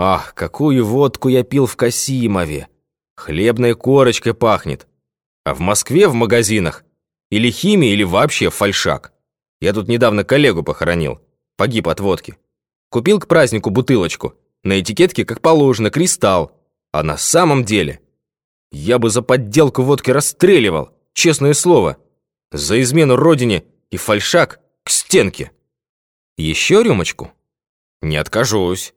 Ах, какую водку я пил в Касимове! Хлебной корочкой пахнет. А в Москве в магазинах или химия, или вообще фальшак. Я тут недавно коллегу похоронил. Погиб от водки. Купил к празднику бутылочку. На этикетке, как положено, кристалл. А на самом деле... Я бы за подделку водки расстреливал, честное слово. За измену родине и фальшак к стенке. Еще рюмочку? Не откажусь.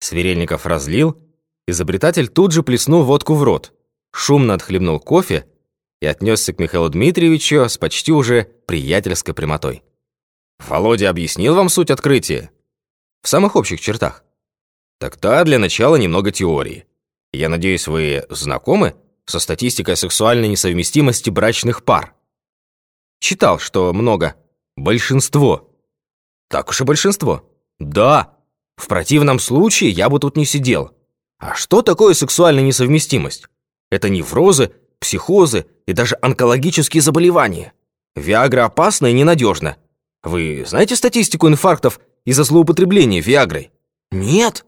Сверельников разлил, изобретатель тут же плеснул водку в рот, шумно отхлебнул кофе и отнесся к Михаилу Дмитриевичу с почти уже приятельской прямотой. «Володя объяснил вам суть открытия?» «В самых общих чертах». «Тогда для начала немного теории. Я надеюсь, вы знакомы со статистикой сексуальной несовместимости брачных пар?» «Читал, что много. Большинство». «Так уж и большинство». «Да. В противном случае я бы тут не сидел. А что такое сексуальная несовместимость? Это неврозы, психозы и даже онкологические заболевания. Виагра опасна и ненадежна. Вы знаете статистику инфарктов из-за злоупотребления Виагрой? Нет.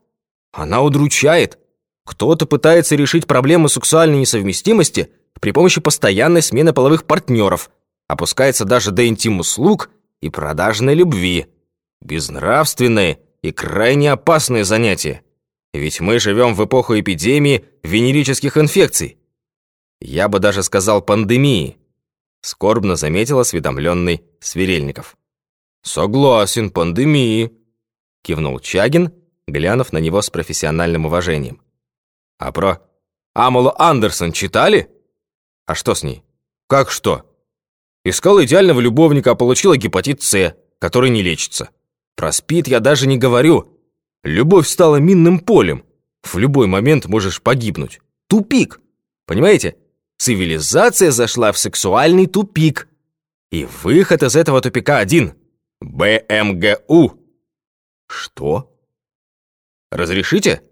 Она удручает. Кто-то пытается решить проблему сексуальной несовместимости при помощи постоянной смены половых партнеров, опускается даже до интим-услуг и продажной любви. Безнравственные и крайне опасные занятия. Ведь мы живем в эпоху эпидемии венерических инфекций. Я бы даже сказал пандемии, скорбно заметил осведомленный Сверельников. Согласен, пандемии, кивнул Чагин, глянув на него с профессиональным уважением. А про Амалу Андерсон читали? А что с ней? Как что? Искала идеального любовника, а получила гепатит С, который не лечится. Про СПИД я даже не говорю. Любовь стала минным полем. В любой момент можешь погибнуть. Тупик. Понимаете? Цивилизация зашла в сексуальный тупик. И выход из этого тупика один. БМГУ. Что? Разрешите?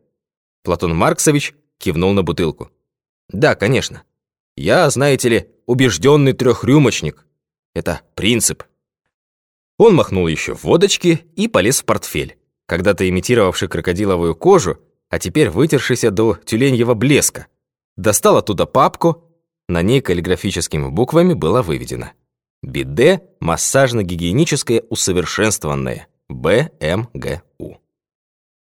Платон Марксович кивнул на бутылку. Да, конечно. Я, знаете ли, убежденный трехрюмочник. Это принцип. Он махнул еще в водочки и полез в портфель, когда-то имитировавший крокодиловую кожу, а теперь вытершийся до тюленьего блеска. Достал оттуда папку, на ней каллиграфическими буквами было выведено «Биде массажно-гигиеническое усовершенствованное БМГУ».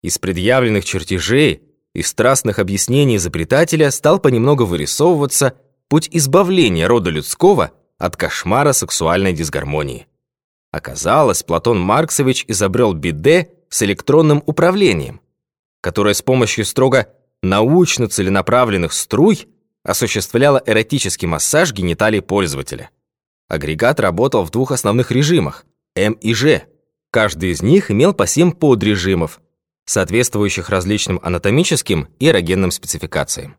Из предъявленных чертежей и страстных объяснений изобретателя стал понемногу вырисовываться путь избавления рода людского от кошмара сексуальной дисгармонии. Оказалось, Платон Марксович изобрел биде с электронным управлением, которое с помощью строго научно целенаправленных струй осуществляла эротический массаж гениталий пользователя. Агрегат работал в двух основных режимах – М и Ж. Каждый из них имел по 7 подрежимов, соответствующих различным анатомическим и эрогенным спецификациям.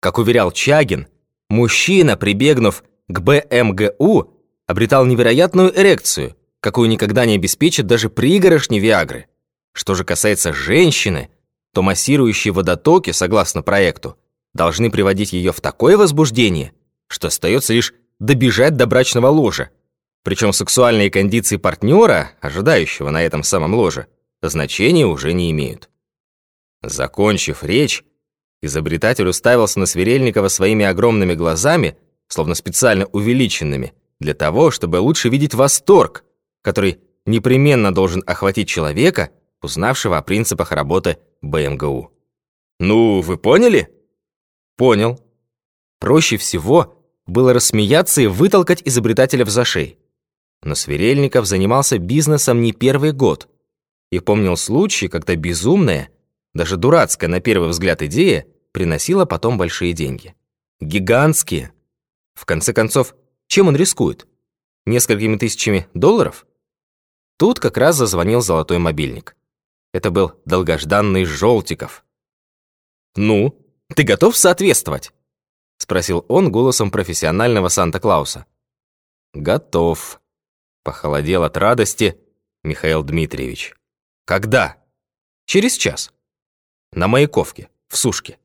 Как уверял Чагин, мужчина, прибегнув к БМГУ, обретал невероятную эрекцию, какую никогда не обеспечит даже пригорошни Виагры. Что же касается женщины, то массирующие водотоки, согласно проекту, должны приводить ее в такое возбуждение, что остается лишь добежать до брачного ложа. Причем сексуальные кондиции партнера, ожидающего на этом самом ложе, значения уже не имеют. Закончив речь, изобретатель уставился на Сверельникова своими огромными глазами, словно специально увеличенными, для того, чтобы лучше видеть восторг, который непременно должен охватить человека, узнавшего о принципах работы БМГУ. «Ну, вы поняли?» Понял. Проще всего было рассмеяться и вытолкать изобретателя в зашей. Но Сверельников занимался бизнесом не первый год и помнил случаи, когда безумная, даже дурацкая на первый взгляд идея приносила потом большие деньги. Гигантские. В конце концов, чем он рискует? Несколькими тысячами долларов? Тут как раз зазвонил золотой мобильник. Это был долгожданный Желтиков. «Ну?» Ты готов соответствовать?» — спросил он голосом профессионального Санта-Клауса. «Готов», — похолодел от радости Михаил Дмитриевич. «Когда?» «Через час. На Маяковке, в сушке.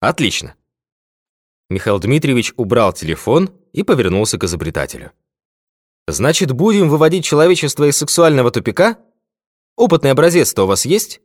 Отлично». Михаил Дмитриевич убрал телефон и повернулся к изобретателю. «Значит, будем выводить человечество из сексуального тупика? Опытный образец-то у вас есть?»